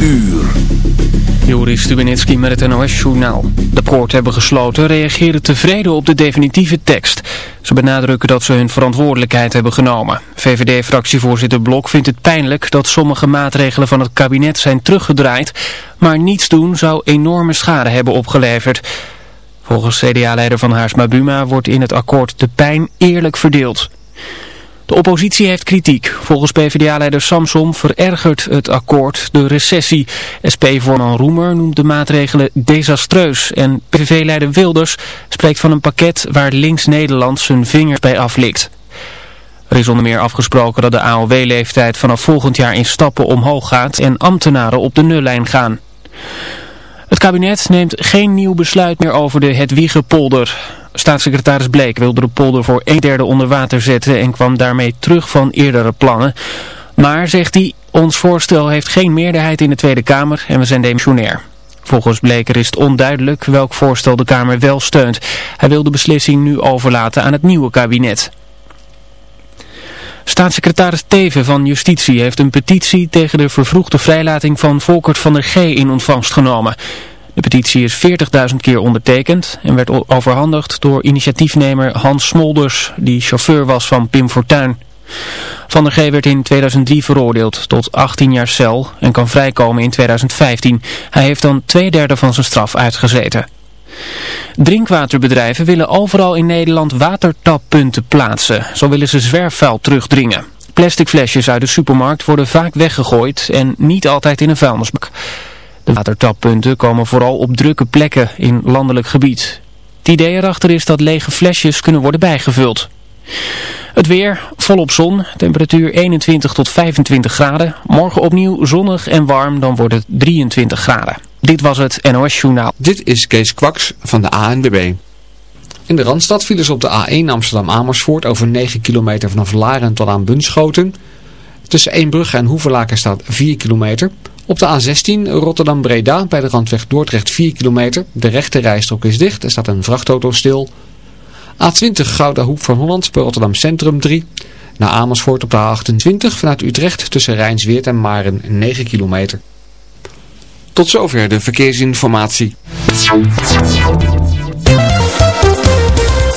uur. Joris Stubenitski met het NOS-journaal. De poort hebben gesloten reageren tevreden op de definitieve tekst. Ze benadrukken dat ze hun verantwoordelijkheid hebben genomen. VVD-fractievoorzitter Blok vindt het pijnlijk dat sommige maatregelen van het kabinet zijn teruggedraaid. Maar niets doen zou enorme schade hebben opgeleverd. Volgens CDA-leider Van Haarsma Buma wordt in het akkoord de pijn eerlijk verdeeld. De oppositie heeft kritiek. Volgens PvdA-leider Samsom verergert het akkoord de recessie. SP-voorman Roemer noemt de maatregelen desastreus. En PVV-leider Wilders spreekt van een pakket waar links-Nederland zijn vingers bij aflikt. Er is onder meer afgesproken dat de AOW-leeftijd vanaf volgend jaar in stappen omhoog gaat en ambtenaren op de nullijn gaan. Het kabinet neemt geen nieuw besluit meer over de Hedwiegepolder. Staatssecretaris Bleek wilde de polder voor een derde onder water zetten en kwam daarmee terug van eerdere plannen. Maar, zegt hij, ons voorstel heeft geen meerderheid in de Tweede Kamer en we zijn demissionair. Volgens Bleker is het onduidelijk welk voorstel de Kamer wel steunt. Hij wil de beslissing nu overlaten aan het nieuwe kabinet. Staatssecretaris Teven van Justitie heeft een petitie tegen de vervroegde vrijlating van Volkert van der G in ontvangst genomen. De petitie is 40.000 keer ondertekend en werd overhandigd door initiatiefnemer Hans Smolders, die chauffeur was van Pim Fortuyn. Van der G werd in 2003 veroordeeld tot 18 jaar cel en kan vrijkomen in 2015. Hij heeft dan twee derde van zijn straf uitgezeten. Drinkwaterbedrijven willen overal in Nederland watertappunten plaatsen. Zo willen ze zwerfvuil terugdringen. Plastic flesjes uit de supermarkt worden vaak weggegooid en niet altijd in een vuilnisbak. De watertappunten komen vooral op drukke plekken in landelijk gebied. Het idee erachter is dat lege flesjes kunnen worden bijgevuld. Het weer, volop zon, temperatuur 21 tot 25 graden. Morgen opnieuw zonnig en warm, dan wordt het 23 graden. Dit was het NOS Journaal. Dit is Kees Kwaks van de ANWB. In de Randstad vielen ze op de A1 Amsterdam-Amersfoort over 9 kilometer vanaf Laren tot aan Bunschoten. Tussen Eembrugge en Hoevelaken staat 4 kilometer. Op de A16 Rotterdam-Breda bij de randweg Dordrecht 4 kilometer. De rechte rijstrook is dicht. Er staat een vrachtauto stil. A20 Gouda Hoek van Holland bij Rotterdam Centrum 3. Naar Amersfoort op de A28 vanuit Utrecht tussen Rijnsweert en Maren 9 kilometer. Tot zover de verkeersinformatie.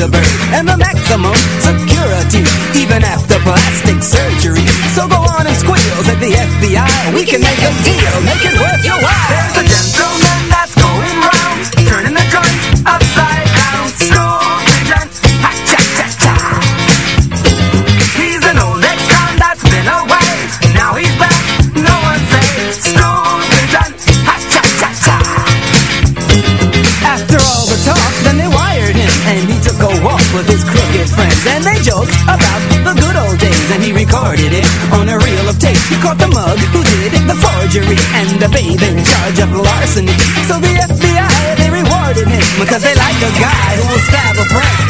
And a Thunderbird and the maximum security, even after plastic surgery. So go on and squeal, said the FBI, we can make a deal, make it worth your while. it On a reel of tape. You caught the mug Who did it? The forgery And the babe in charge of larceny. So the FBI, they rewarded him Cause they like a guy who will stab a friend.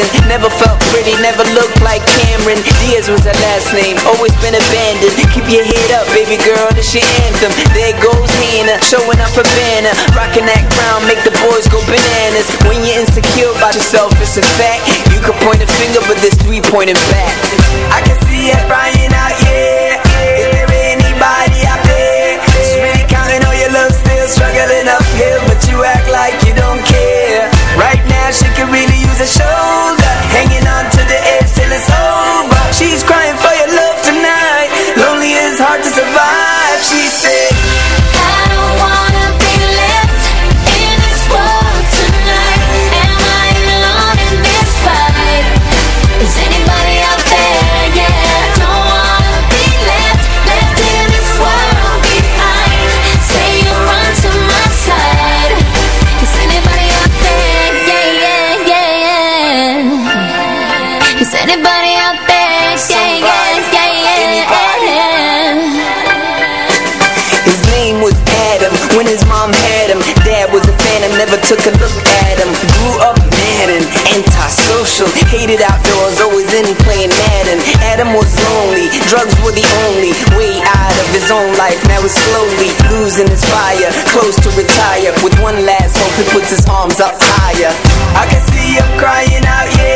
legend Never felt pretty, never looked like Cameron Diaz was her last name, always been abandoned. Keep your head up, baby girl, this your anthem. There goes Hannah, showing up for Vanna. Rocking that crown, make the boys go bananas. When you're insecure about yourself, it's a fact. You can point a finger, but there's three pointing back. I can see it crying out, yeah. Is there anybody out there? Just really counting all your love, still struggling uphill But you act like Heated outdoors, always in playing Madden. Adam was lonely, drugs were the only way out of his own life. Now he's slowly losing his fire, close to retire. With one last hope, he puts his arms up higher. I can see him crying out, yeah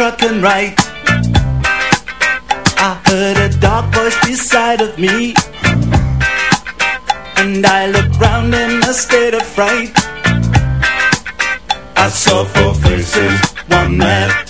truck and. I heard a dark voice beside of me. And I looked round in a state of fright. I saw four faces, one man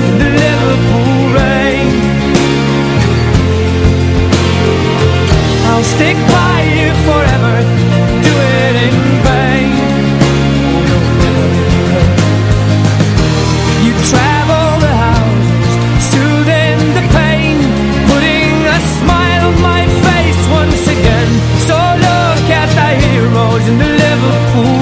in the Liverpool rain. I'll stick by you forever. Do it in vain You travel the house, soothing the pain, putting a smile on my face once again. So look at the heroes in the Liverpool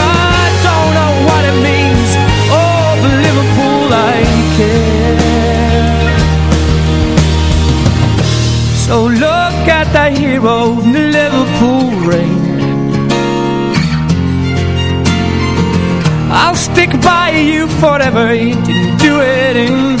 look hero in the Liverpool rain I'll stick by you forever You didn't do it in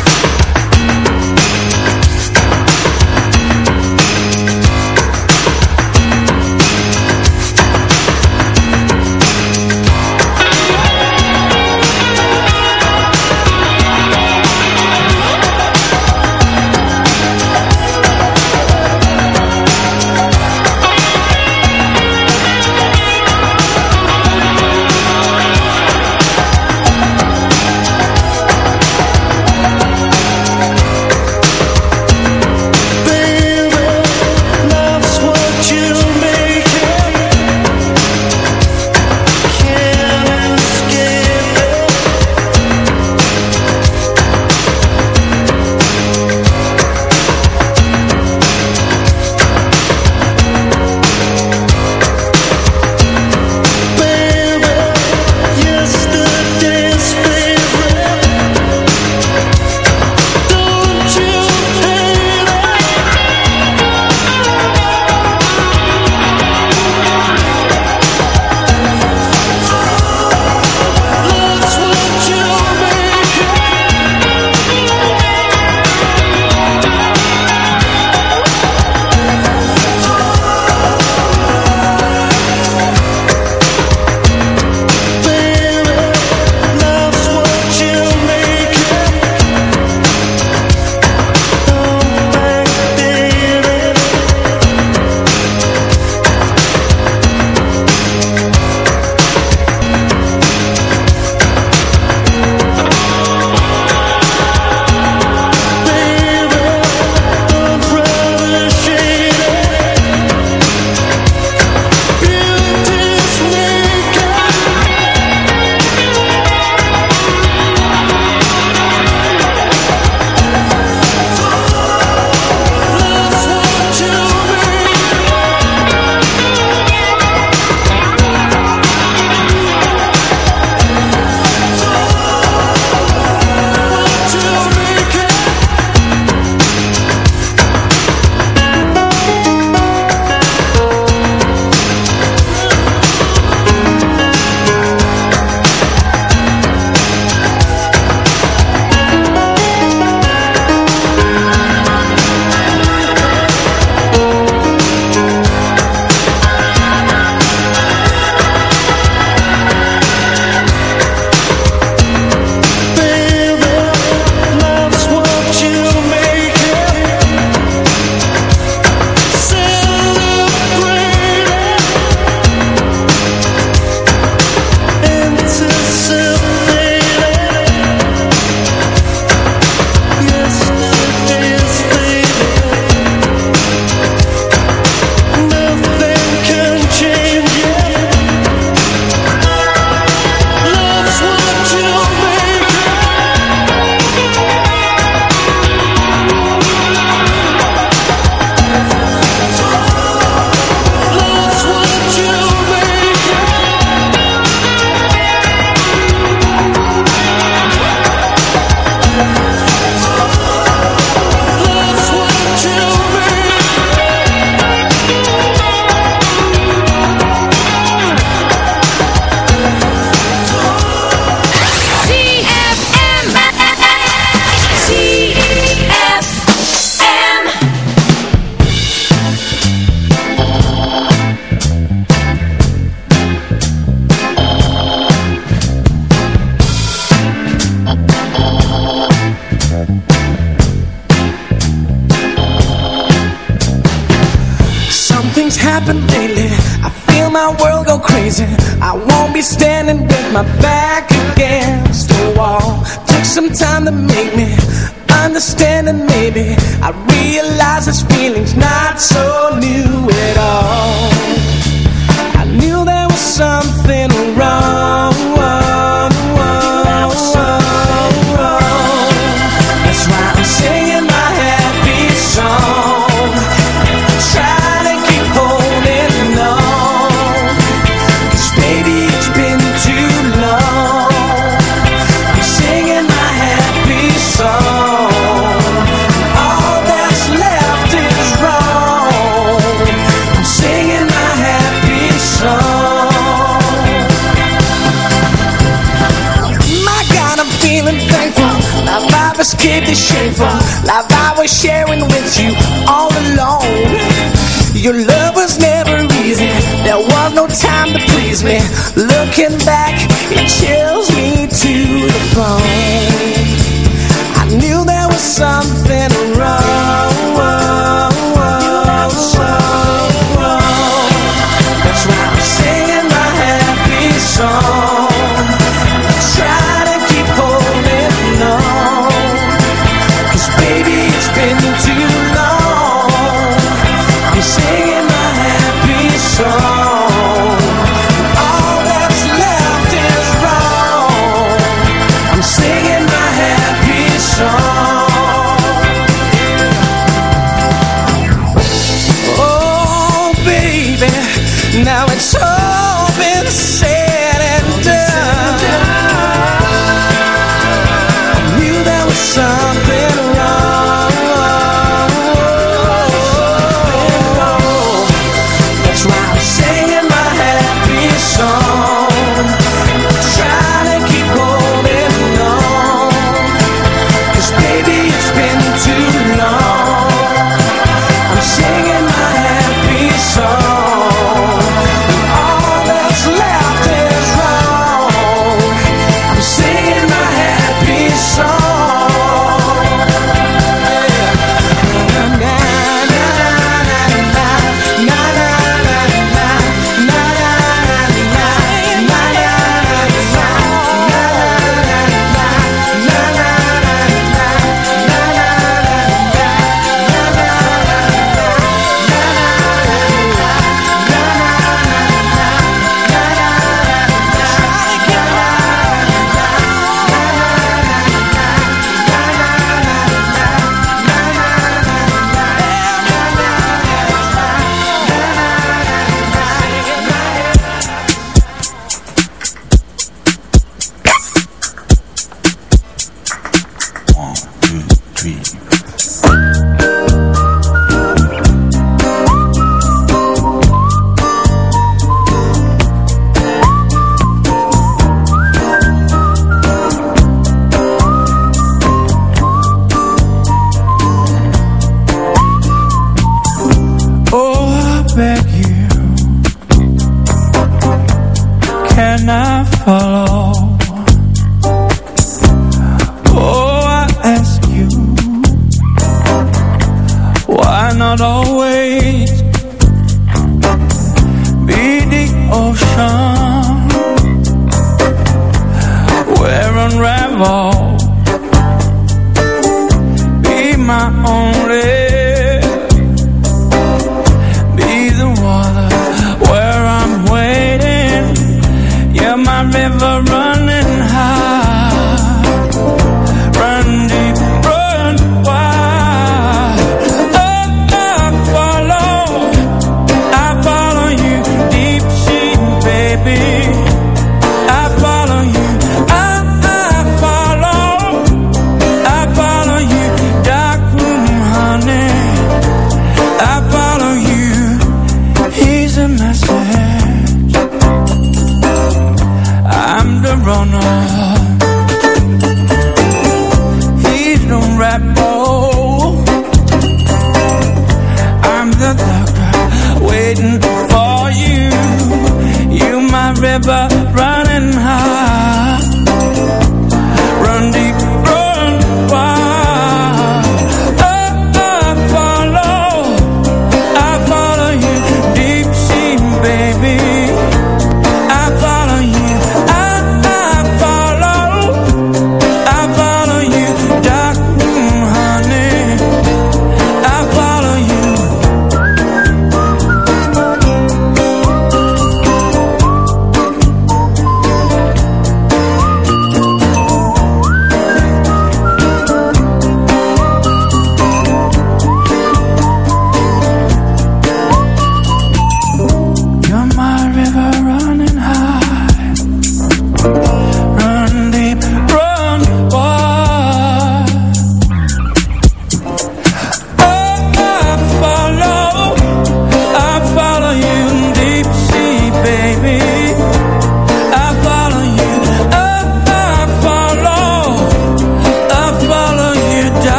Keep the shameful life I was sharing with you all alone. Your love was never easy. There was no time to please me. Looking back, it chills